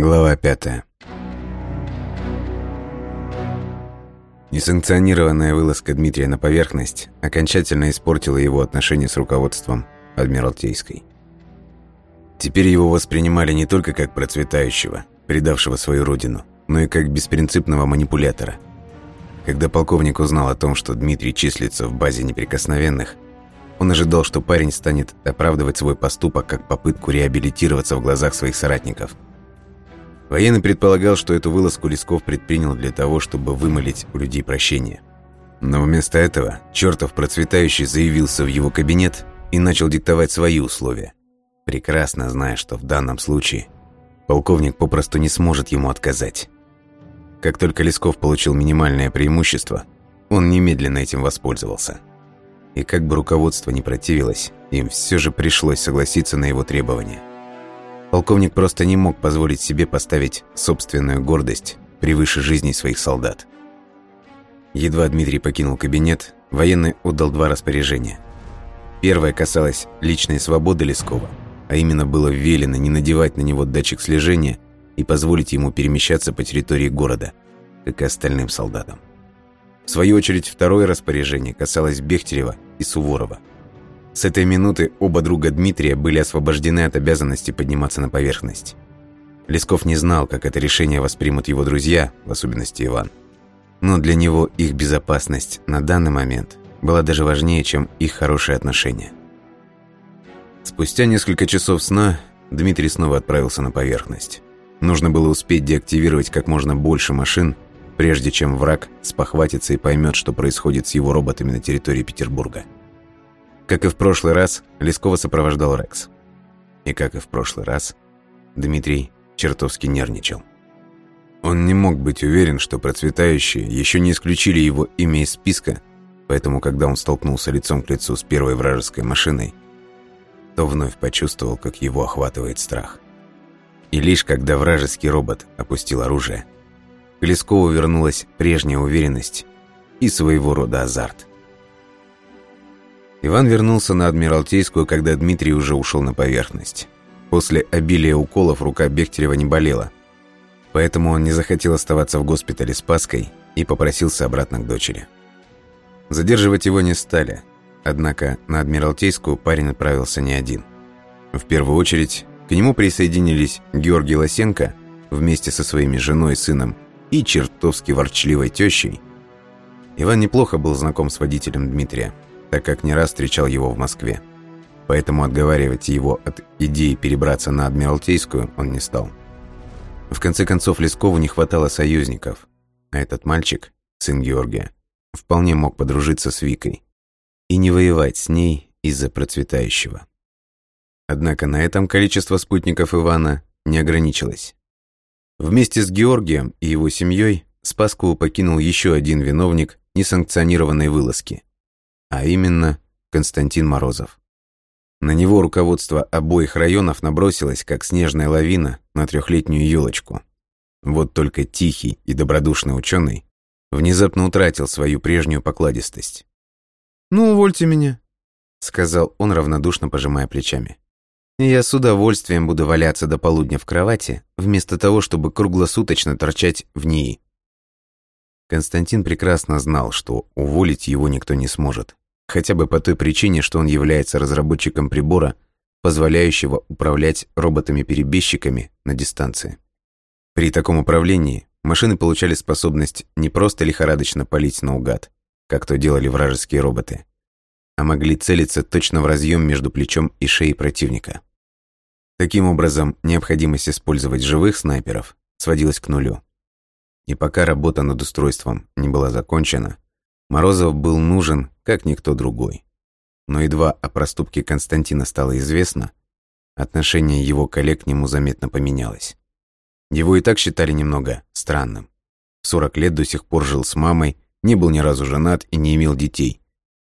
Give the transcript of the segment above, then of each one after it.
Глава пятая. Несанкционированная вылазка Дмитрия на поверхность окончательно испортила его отношения с руководством Адмиралтейской. Теперь его воспринимали не только как процветающего, предавшего свою родину, но и как беспринципного манипулятора. Когда полковник узнал о том, что Дмитрий числится в базе неприкосновенных, он ожидал, что парень станет оправдывать свой поступок как попытку реабилитироваться в глазах своих соратников – Военный предполагал, что эту вылазку Лесков предпринял для того, чтобы вымолить у людей прощение. Но вместо этого чертов процветающий заявился в его кабинет и начал диктовать свои условия, прекрасно зная, что в данном случае полковник попросту не сможет ему отказать. Как только Лесков получил минимальное преимущество, он немедленно этим воспользовался. И как бы руководство не противилось, им все же пришлось согласиться на его требования. Полковник просто не мог позволить себе поставить собственную гордость превыше жизни своих солдат. Едва Дмитрий покинул кабинет, военный отдал два распоряжения. Первое касалось личной свободы Лескова, а именно было велено не надевать на него датчик слежения и позволить ему перемещаться по территории города, как и остальным солдатам. В свою очередь, второе распоряжение касалось Бехтерева и Суворова – с этой минуты оба друга Дмитрия были освобождены от обязанности подниматься на поверхность. Лесков не знал, как это решение воспримут его друзья, в особенности Иван. Но для него их безопасность на данный момент была даже важнее, чем их хорошие отношения. Спустя несколько часов сна Дмитрий снова отправился на поверхность. Нужно было успеть деактивировать как можно больше машин, прежде чем враг спохватится и поймет, что происходит с его роботами на территории Петербурга. Как и в прошлый раз, Лескова сопровождал Рекс. И как и в прошлый раз, Дмитрий чертовски нервничал. Он не мог быть уверен, что процветающие еще не исключили его имя из списка, поэтому, когда он столкнулся лицом к лицу с первой вражеской машиной, то вновь почувствовал, как его охватывает страх. И лишь когда вражеский робот опустил оружие, к Лескову вернулась прежняя уверенность и своего рода азарт. Иван вернулся на Адмиралтейскую, когда Дмитрий уже ушел на поверхность. После обилия уколов рука Бехтерева не болела. Поэтому он не захотел оставаться в госпитале с Паской и попросился обратно к дочери. Задерживать его не стали. Однако на Адмиралтейскую парень отправился не один. В первую очередь к нему присоединились Георгий Лосенко вместе со своими женой, сыном и чертовски ворчливой тещей. Иван неплохо был знаком с водителем Дмитрия так как не раз встречал его в Москве. Поэтому отговаривать его от идеи перебраться на Адмиралтейскую он не стал. В конце концов, Лескову не хватало союзников, а этот мальчик, сын Георгия, вполне мог подружиться с Викой и не воевать с ней из-за процветающего. Однако на этом количество спутников Ивана не ограничилось. Вместе с Георгием и его семьей Спаскову покинул еще один виновник несанкционированной вылазки – а именно Константин Морозов. На него руководство обоих районов набросилось, как снежная лавина на трехлетнюю елочку. Вот только тихий и добродушный ученый внезапно утратил свою прежнюю покладистость. «Ну, увольте меня», — сказал он, равнодушно пожимая плечами. «Я с удовольствием буду валяться до полудня в кровати, вместо того, чтобы круглосуточно торчать в ней». Константин прекрасно знал, что уволить его никто не сможет хотя бы по той причине, что он является разработчиком прибора, позволяющего управлять роботами-перебежчиками на дистанции. При таком управлении машины получали способность не просто лихорадочно палить наугад, как то делали вражеские роботы, а могли целиться точно в разъем между плечом и шеей противника. Таким образом, необходимость использовать живых снайперов сводилась к нулю. И пока работа над устройством не была закончена, Морозов был нужен, как никто другой. Но едва о проступке Константина стало известно, отношение его коллег к нему заметно поменялось. Его и так считали немного странным. В 40 лет до сих пор жил с мамой, не был ни разу женат и не имел детей.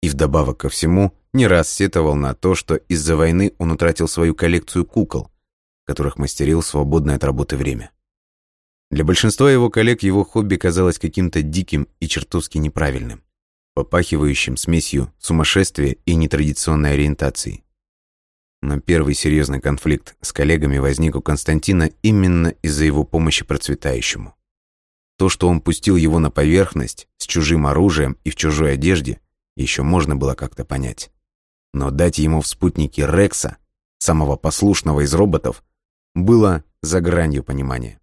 И вдобавок ко всему, не раз сетовал на то, что из-за войны он утратил свою коллекцию кукол, которых мастерил в свободное от работы время. Для большинства его коллег его хобби казалось каким-то диким и чертовски неправильным, попахивающим смесью сумасшествия и нетрадиционной ориентации. Но первый серьезный конфликт с коллегами возник у Константина именно из-за его помощи процветающему. То, что он пустил его на поверхность с чужим оружием и в чужой одежде, еще можно было как-то понять. Но дать ему в спутнике Рекса, самого послушного из роботов, было за гранью понимания.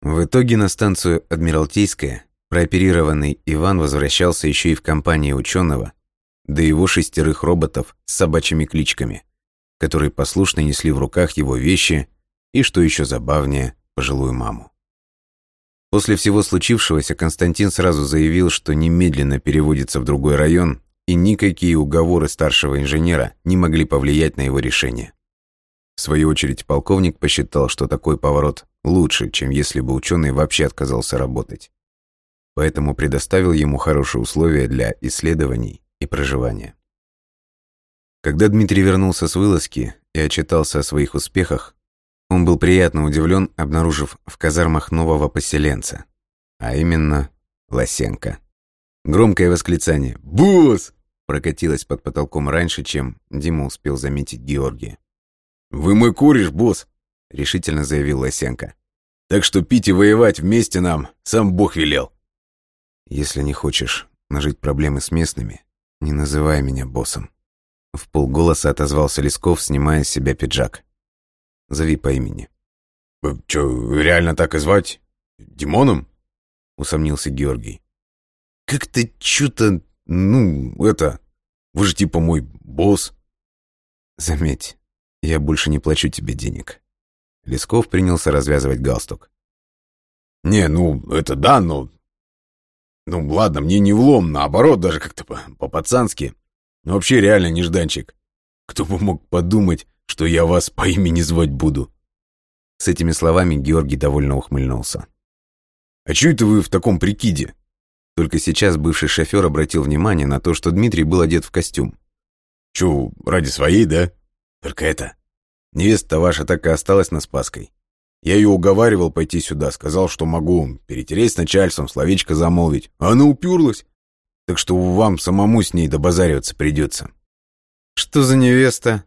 В итоге на станцию Адмиралтейская прооперированный Иван возвращался еще и в компании ученого, да его шестерых роботов с собачьими кличками, которые послушно несли в руках его вещи и, что еще забавнее, пожилую маму. После всего случившегося Константин сразу заявил, что немедленно переводится в другой район, и никакие уговоры старшего инженера не могли повлиять на его решение. В свою очередь полковник посчитал, что такой поворот лучше, чем если бы ученый вообще отказался работать. Поэтому предоставил ему хорошие условия для исследований и проживания. Когда Дмитрий вернулся с вылазки и отчитался о своих успехах, он был приятно удивлен, обнаружив в казармах нового поселенца, а именно Лосенко. Громкое восклицание «Босс!» прокатилось под потолком раньше, чем Дима успел заметить Георгия. «Вы мой куришь, босс!» — решительно заявил Лосенко. «Так что пить и воевать вместе нам сам Бог велел». «Если не хочешь нажить проблемы с местными, не называй меня боссом». В полголоса отозвался Лесков, снимая с себя пиджак. Зови по имени». «Чё, реально так и звать? Димоном?» — усомнился Георгий. «Как-то чё-то, ну, это... Вы же типа мой босс». «Заметь, я больше не плачу тебе денег». Лесков принялся развязывать галстук. «Не, ну, это да, но... Ну, ладно, мне не влом, наоборот, даже как-то по-пацански. Но вообще реально нежданчик. Кто бы мог подумать, что я вас по имени звать буду». С этими словами Георгий довольно ухмыльнулся. «А чё это вы в таком прикиде?» Только сейчас бывший шофер обратил внимание на то, что Дмитрий был одет в костюм. «Чё, ради своей, да? Только это... Невеста ваша так и осталась на Спасской. Я ее уговаривал пойти сюда, сказал, что могу перетереть с начальством, словечко замолвить. Она уперлась. Так что вам самому с ней добазариваться придется. «Что за невеста?»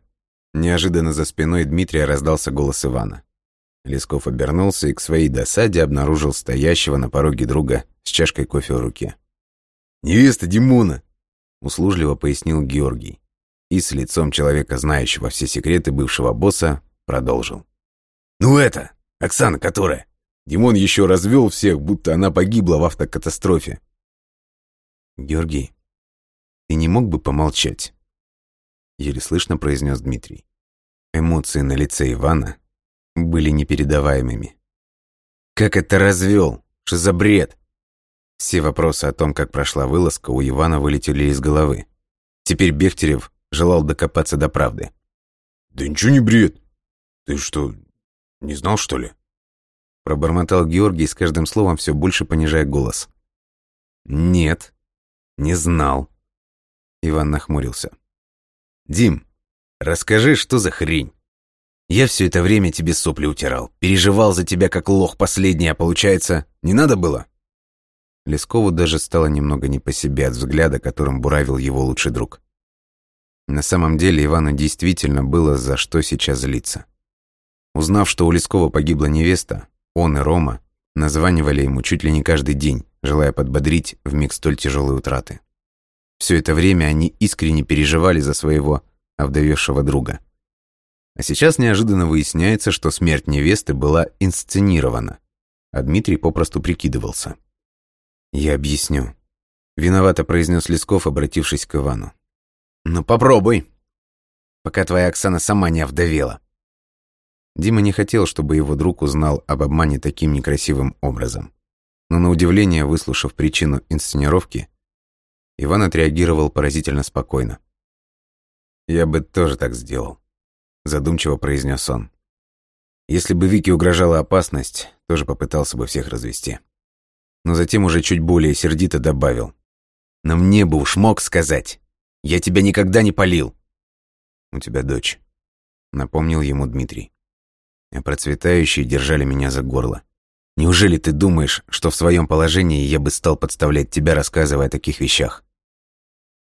Неожиданно за спиной Дмитрия раздался голос Ивана. Лесков обернулся и к своей досаде обнаружил стоящего на пороге друга с чашкой кофе в руке. «Невеста Димона!» — услужливо пояснил Георгий. И с лицом человека, знающего все секреты бывшего босса, продолжил. «Ну это, Оксана которая. Димон еще развел всех, будто она погибла в автокатастрофе». «Георгий, ты не мог бы помолчать?» еле слышно произнес Дмитрий. Эмоции на лице Ивана были непередаваемыми. «Как это развел? Что за бред?» Все вопросы о том, как прошла вылазка, у Ивана вылетели из головы. Теперь Бехтерев желал докопаться до правды. «Да ничего не бред. Ты что, не знал, что ли?» Пробормотал Георгий с каждым словом все больше понижая голос. «Нет, не знал». Иван нахмурился. «Дим, расскажи, что за хрень? Я все это время тебе сопли утирал, переживал за тебя как лох последний, а получается, не надо было?» Лескову даже стало немного не по себе от взгляда, которым буравил его лучший друг. На самом деле Ивану действительно было за что сейчас злиться. Узнав, что у Лескова погибла невеста, он и Рома названивали ему чуть ли не каждый день, желая подбодрить в миг столь тяжелой утраты. Все это время они искренне переживали за своего овдовевшего друга. А сейчас неожиданно выясняется, что смерть невесты была инсценирована, а Дмитрий попросту прикидывался. «Я объясню», — виновато произнес Лесков, обратившись к Ивану. «Ну попробуй, пока твоя Оксана сама не овдовела». Дима не хотел, чтобы его друг узнал об обмане таким некрасивым образом. Но на удивление, выслушав причину инсценировки, Иван отреагировал поразительно спокойно. «Я бы тоже так сделал», — задумчиво произнес он. «Если бы Вике угрожала опасность, тоже попытался бы всех развести». Но затем уже чуть более сердито добавил. «Но мне бы уж мог сказать. Я тебя никогда не полил». «У тебя дочь», — напомнил ему Дмитрий. А процветающие держали меня за горло. Неужели ты думаешь, что в своем положении я бы стал подставлять тебя, рассказывая о таких вещах?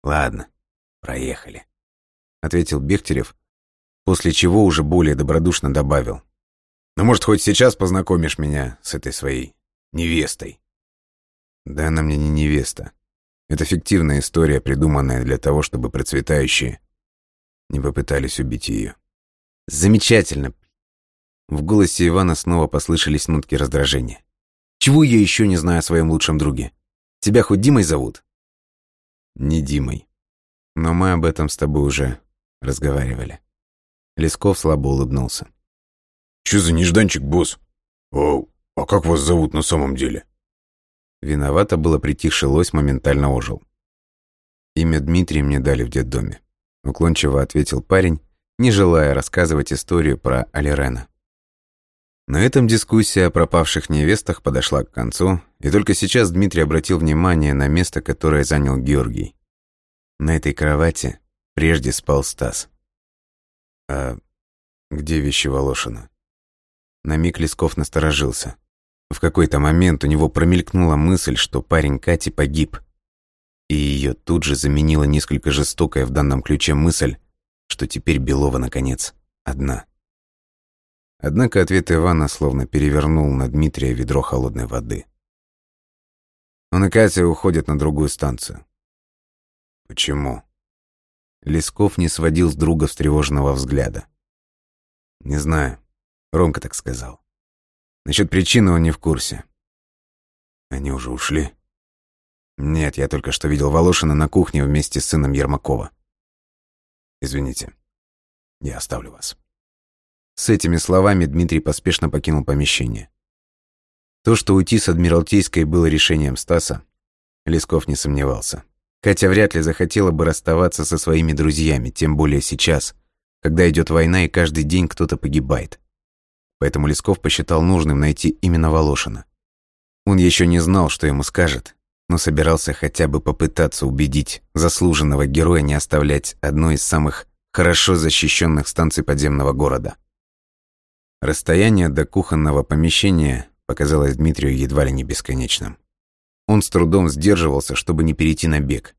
«Ладно, проехали», — ответил Бехтерев, после чего уже более добродушно добавил. «Ну, может, хоть сейчас познакомишь меня с этой своей невестой?» «Да она мне не невеста. Это фиктивная история, придуманная для того, чтобы процветающие не попытались убить ее. «Замечательно!» В голосе Ивана снова послышались нотки раздражения. «Чего я еще не знаю о своем лучшем друге? Тебя хоть Димой зовут?» «Не Димой. Но мы об этом с тобой уже разговаривали». Лесков слабо улыбнулся. «Чё за нежданчик, босс? А, а как вас зовут на самом деле?» Виновато было притихший лось моментально ожил. Имя Дмитрий мне дали в детдоме. Уклончиво ответил парень, не желая рассказывать историю про Алирена. На этом дискуссия о пропавших невестах подошла к концу, и только сейчас Дмитрий обратил внимание на место, которое занял Георгий. На этой кровати прежде спал Стас. А где вещи Волошина? На миг Лесков насторожился. В какой-то момент у него промелькнула мысль, что парень Кати погиб. И ее тут же заменила несколько жестокая в данном ключе мысль, что теперь Белова, наконец, одна. Однако ответ Ивана словно перевернул на Дмитрия ведро холодной воды. Он и Катя уходят на другую станцию. Почему? Лесков не сводил с друга встревоженного взгляда. Не знаю. Ромка так сказал. Насчет причины он не в курсе. Они уже ушли? Нет, я только что видел Волошина на кухне вместе с сыном Ермакова. Извините, я оставлю вас. С этими словами Дмитрий поспешно покинул помещение. То, что уйти с Адмиралтейской было решением Стаса, Лесков не сомневался. Катя вряд ли захотела бы расставаться со своими друзьями, тем более сейчас, когда идет война и каждый день кто-то погибает поэтому Лесков посчитал нужным найти именно Волошина. Он еще не знал, что ему скажет, но собирался хотя бы попытаться убедить заслуженного героя не оставлять одной из самых хорошо защищенных станций подземного города. Расстояние до кухонного помещения показалось Дмитрию едва ли не бесконечным. Он с трудом сдерживался, чтобы не перейти на бег.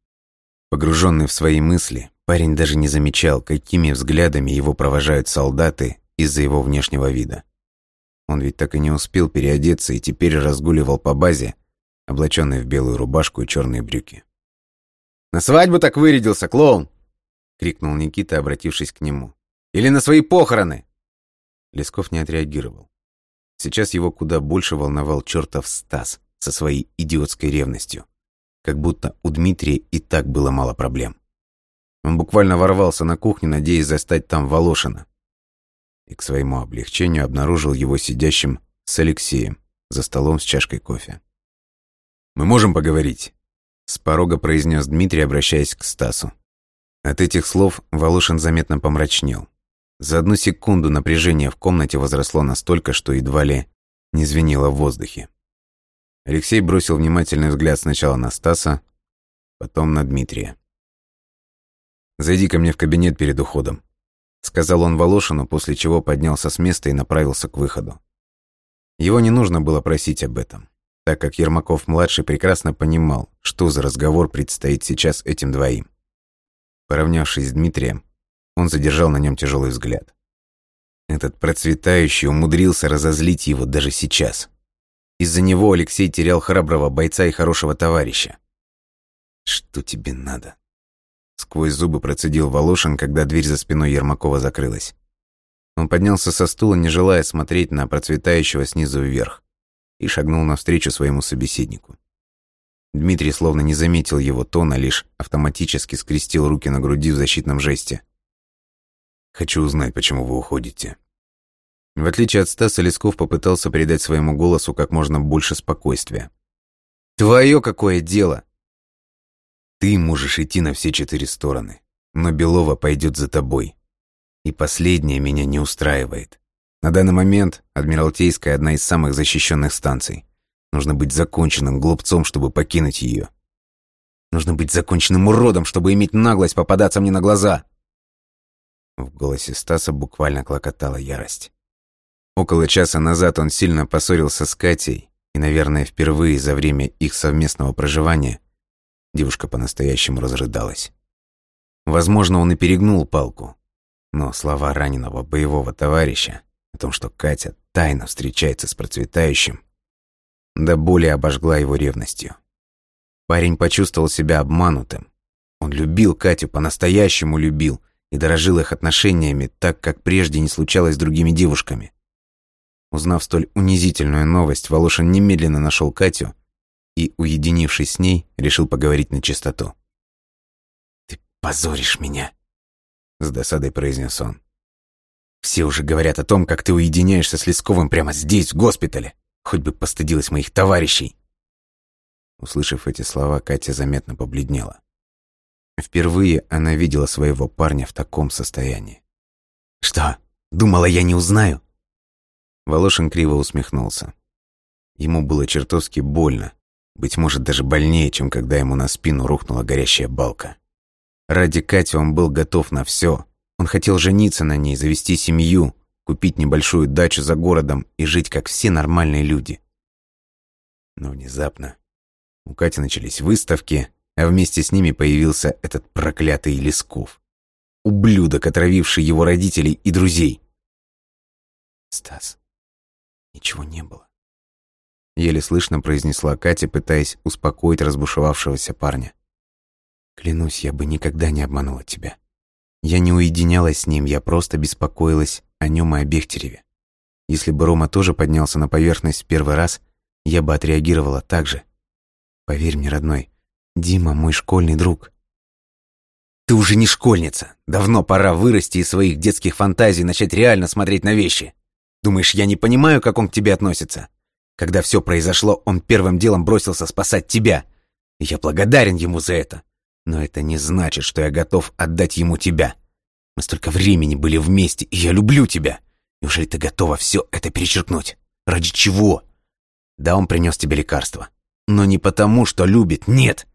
Погруженный в свои мысли, парень даже не замечал, какими взглядами его провожают солдаты из-за его внешнего вида. Он ведь так и не успел переодеться и теперь разгуливал по базе, облаченный в белую рубашку и черные брюки. «На свадьбу так вырядился, клоун!» — крикнул Никита, обратившись к нему. «Или на свои похороны!» Лесков не отреагировал. Сейчас его куда больше волновал чертов Стас со своей идиотской ревностью. Как будто у Дмитрия и так было мало проблем. Он буквально ворвался на кухню, надеясь застать там Волошина и к своему облегчению обнаружил его сидящим с Алексеем за столом с чашкой кофе. «Мы можем поговорить?» — с порога произнес Дмитрий, обращаясь к Стасу. От этих слов Волошин заметно помрачнел. За одну секунду напряжение в комнате возросло настолько, что едва ли не звенело в воздухе. Алексей бросил внимательный взгляд сначала на Стаса, потом на Дмитрия. «Зайди ко мне в кабинет перед уходом», сказал он Волошину, после чего поднялся с места и направился к выходу. Его не нужно было просить об этом, так как Ермаков-младший прекрасно понимал, что за разговор предстоит сейчас этим двоим. Поравнявшись с Дмитрием, он задержал на нем тяжелый взгляд. Этот процветающий умудрился разозлить его даже сейчас. Из-за него Алексей терял храброго бойца и хорошего товарища. «Что тебе надо?» Сквозь зубы процедил Волошин, когда дверь за спиной Ермакова закрылась. Он поднялся со стула, не желая смотреть на процветающего снизу вверх, и шагнул навстречу своему собеседнику. Дмитрий словно не заметил его тона, лишь автоматически скрестил руки на груди в защитном жесте. «Хочу узнать, почему вы уходите». В отличие от Стаса, Лесков попытался придать своему голосу как можно больше спокойствия. «Твое какое дело!» Ты можешь идти на все четыре стороны, но Белова пойдет за тобой. И последнее меня не устраивает. На данный момент Адмиралтейская одна из самых защищенных станций. Нужно быть законченным глупцом, чтобы покинуть ее. Нужно быть законченным уродом, чтобы иметь наглость попадаться мне на глаза. В голосе Стаса буквально клокотала ярость. Около часа назад он сильно поссорился с Катей, и, наверное, впервые за время их совместного проживания Девушка по-настоящему разрыдалась. Возможно, он и перегнул палку. Но слова раненого боевого товарища о том, что Катя тайно встречается с процветающим, до боли обожгла его ревностью. Парень почувствовал себя обманутым. Он любил Катю, по-настоящему любил, и дорожил их отношениями так, как прежде не случалось с другими девушками. Узнав столь унизительную новость, Волошин немедленно нашел Катю и, уединившись с ней, решил поговорить на чистоту. «Ты позоришь меня», — с досадой произнес он. «Все уже говорят о том, как ты уединяешься с Лесковым прямо здесь, в госпитале. Хоть бы постыдилась моих товарищей». Услышав эти слова, Катя заметно побледнела. Впервые она видела своего парня в таком состоянии. «Что, думала, я не узнаю?» Волошин криво усмехнулся. Ему было чертовски больно, быть может, даже больнее, чем когда ему на спину рухнула горящая балка. Ради Кати он был готов на все. Он хотел жениться на ней, завести семью, купить небольшую дачу за городом и жить, как все нормальные люди. Но внезапно у Кати начались выставки, а вместе с ними появился этот проклятый Лесков. Ублюдок, отравивший его родителей и друзей. «Стас, ничего не было», — еле слышно произнесла Катя, пытаясь успокоить разбушевавшегося парня. «Клянусь, я бы никогда не обманула тебя. Я не уединялась с ним, я просто беспокоилась о нем и о Бехтереве. Если бы Рома тоже поднялся на поверхность в первый раз, я бы отреагировала так же. Поверь мне, родной, Дима мой школьный друг. Ты уже не школьница. Давно пора вырасти из своих детских фантазий и начать реально смотреть на вещи. Думаешь, я не понимаю, как он к тебе относится? Когда все произошло, он первым делом бросился спасать тебя. Я благодарен ему за это. Но это не значит, что я готов отдать ему тебя. Мы столько времени были вместе, и я люблю тебя. Неужели ты готова все это перечеркнуть? Ради чего? Да, он принес тебе лекарство. Но не потому, что любит, нет.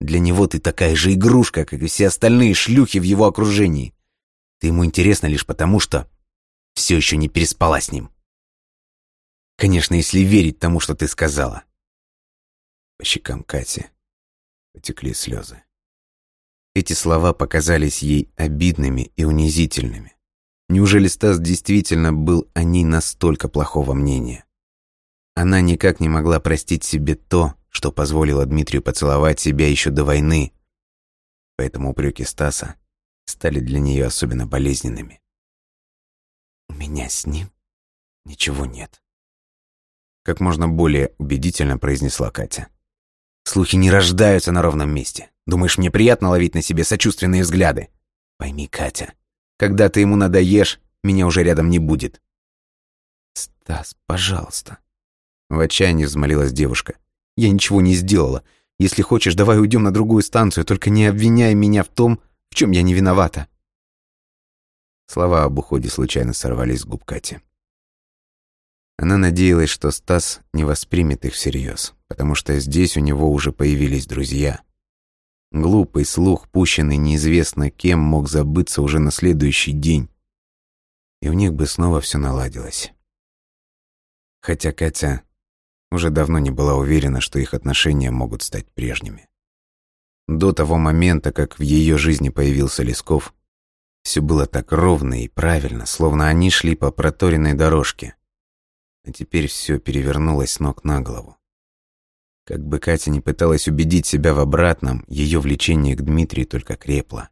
Для него ты такая же игрушка, как и все остальные шлюхи в его окружении. Ты ему интересна лишь потому, что все еще не переспала с ним. Конечно, если верить тому, что ты сказала. По щекам Кати потекли слезы. Эти слова показались ей обидными и унизительными. Неужели Стас действительно был о ней настолько плохого мнения? Она никак не могла простить себе то, что позволило Дмитрию поцеловать себя еще до войны. Поэтому упреки Стаса стали для нее особенно болезненными. «У меня с ним ничего нет», — как можно более убедительно произнесла Катя. «Слухи не рождаются на ровном месте. Думаешь, мне приятно ловить на себе сочувственные взгляды? Пойми, Катя, когда ты ему надоешь, меня уже рядом не будет». «Стас, пожалуйста», — в отчаянии взмолилась девушка. Я ничего не сделала. Если хочешь, давай уйдем на другую станцию, только не обвиняй меня в том, в чем я не виновата». Слова об уходе случайно сорвались с губ Кати. Она надеялась, что Стас не воспримет их всерьез, потому что здесь у него уже появились друзья. Глупый слух, пущенный неизвестно кем, мог забыться уже на следующий день, и у них бы снова все наладилось. Хотя Катя уже давно не была уверена, что их отношения могут стать прежними. До того момента, как в ее жизни появился Лесков, все было так ровно и правильно, словно они шли по проторенной дорожке. А теперь все перевернулось ног на голову. Как бы Катя не пыталась убедить себя в обратном, ее влечение к Дмитрию только крепло.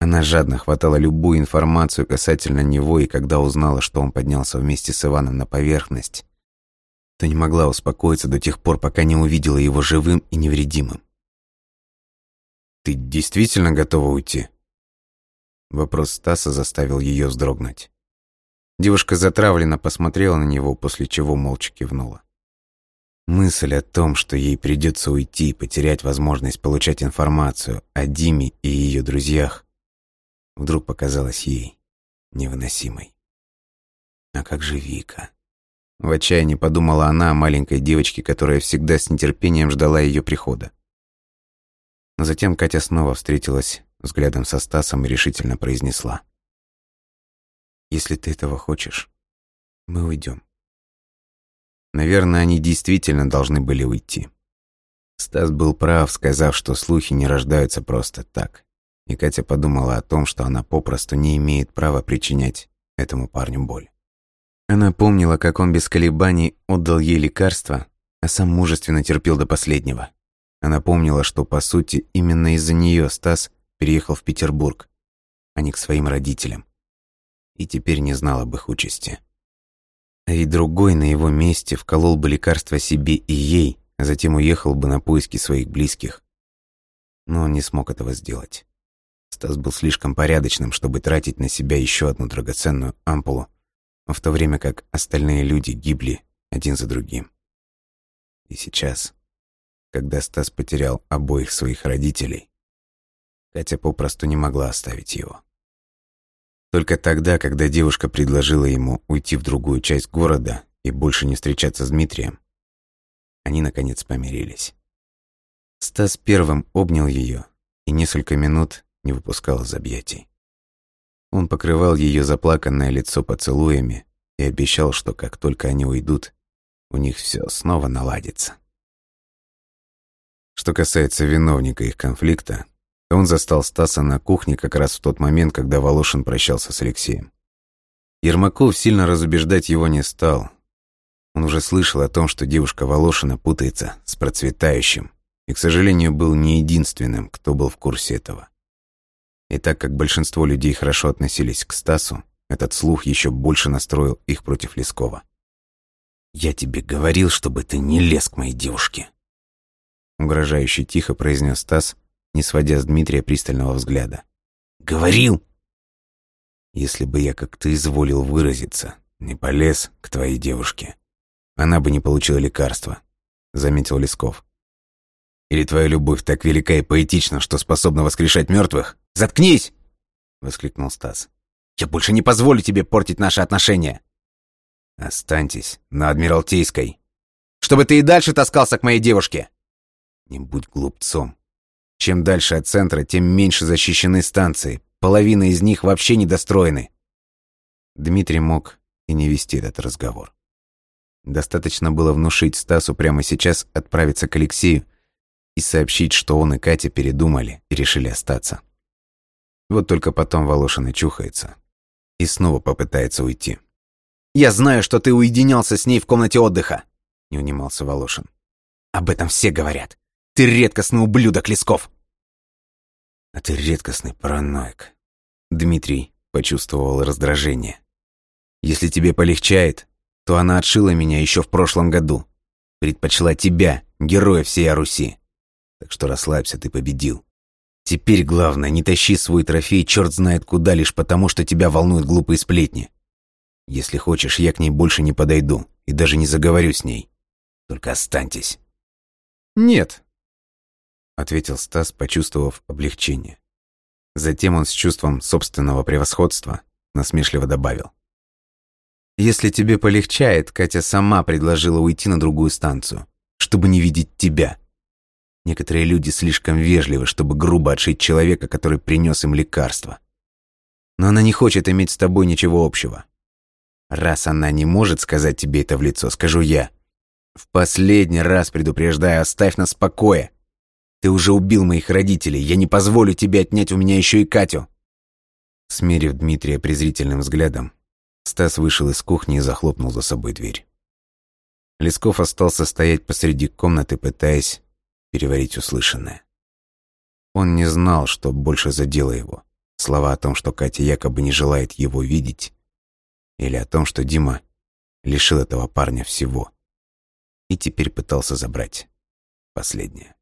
Она жадно хватала любую информацию касательно него, и когда узнала, что он поднялся вместе с Иваном на поверхность, то не могла успокоиться до тех пор, пока не увидела его живым и невредимым. «Ты действительно готова уйти?» Вопрос Стаса заставил ее вздрогнуть. Девушка затравленно посмотрела на него, после чего молча кивнула. Мысль о том, что ей придется уйти и потерять возможность получать информацию о Диме и ее друзьях, вдруг показалась ей невыносимой. А как же Вика? В отчаянии подумала она о маленькой девочке, которая всегда с нетерпением ждала ее прихода. Но затем Катя снова встретилась взглядом со Стасом и решительно произнесла. «Если ты этого хочешь, мы уйдем». Наверное, они действительно должны были уйти. Стас был прав, сказав, что слухи не рождаются просто так. И Катя подумала о том, что она попросту не имеет права причинять этому парню боль. Она помнила, как он без колебаний отдал ей лекарство, а сам мужественно терпел до последнего. Она помнила, что, по сути, именно из-за нее Стас переехал в Петербург, а не к своим родителям. И теперь не знала об их участи. А и другой на его месте вколол бы лекарство себе и ей, а затем уехал бы на поиски своих близких. Но он не смог этого сделать. Стас был слишком порядочным, чтобы тратить на себя еще одну драгоценную ампулу, в то время как остальные люди гибли один за другим. И сейчас, когда Стас потерял обоих своих родителей, Катя попросту не могла оставить его. Только тогда, когда девушка предложила ему уйти в другую часть города и больше не встречаться с Дмитрием, они, наконец, помирились. Стас первым обнял ее и несколько минут не выпускал из объятий. Он покрывал ее заплаканное лицо поцелуями и обещал, что как только они уйдут, у них все снова наладится. Что касается виновника их конфликта, то он застал Стаса на кухне как раз в тот момент, когда Волошин прощался с Алексеем. Ермаков сильно разубеждать его не стал. Он уже слышал о том, что девушка Волошина путается с процветающим, и, к сожалению, был не единственным, кто был в курсе этого. И так как большинство людей хорошо относились к Стасу, этот слух еще больше настроил их против Лескова. «Я тебе говорил, чтобы ты не лез к моей девушке», угрожающе тихо произнес Стас, не сводя с Дмитрия пристального взгляда. «Говорил!» «Если бы я как-то изволил выразиться, не полез к твоей девушке, она бы не получила лекарства», — заметил Лесков. «Или твоя любовь так велика и поэтична, что способна воскрешать мертвых? Заткнись!» — воскликнул Стас. «Я больше не позволю тебе портить наши отношения!» «Останьтесь на Адмиралтейской!» «Чтобы ты и дальше таскался к моей девушке!» Не будь глупцом. Чем дальше от центра, тем меньше защищены станции. Половина из них вообще недостроены. Дмитрий мог и не вести этот разговор. Достаточно было внушить Стасу прямо сейчас отправиться к Алексею и сообщить, что он и Катя передумали и решили остаться. Вот только потом Волошин чухается и снова попытается уйти. «Я знаю, что ты уединялся с ней в комнате отдыха», — не унимался Волошин. «Об этом все говорят. Ты редкостный ублюдок, Лесков!» «А ты редкостный параноик». Дмитрий почувствовал раздражение. «Если тебе полегчает, то она отшила меня еще в прошлом году. Предпочла тебя, героя всей Руси. Так что расслабься, ты победил. Теперь главное, не тащи свой трофей черт знает куда лишь потому, что тебя волнуют глупые сплетни. Если хочешь, я к ней больше не подойду и даже не заговорю с ней. Только останьтесь». «Нет», ответил Стас, почувствовав облегчение. Затем он с чувством собственного превосходства насмешливо добавил. «Если тебе полегчает, Катя сама предложила уйти на другую станцию, чтобы не видеть тебя. Некоторые люди слишком вежливы, чтобы грубо отшить человека, который принес им лекарство. Но она не хочет иметь с тобой ничего общего. Раз она не может сказать тебе это в лицо, скажу я. В последний раз предупреждаю, оставь нас в покое. Ты уже убил моих родителей. Я не позволю тебе отнять у меня еще и Катю. Смерив Дмитрия презрительным взглядом, Стас вышел из кухни и захлопнул за собой дверь. Лесков остался стоять посреди комнаты, пытаясь переварить услышанное. Он не знал, что больше задело его. Слова о том, что Катя якобы не желает его видеть, или о том, что Дима лишил этого парня всего и теперь пытался забрать последнее.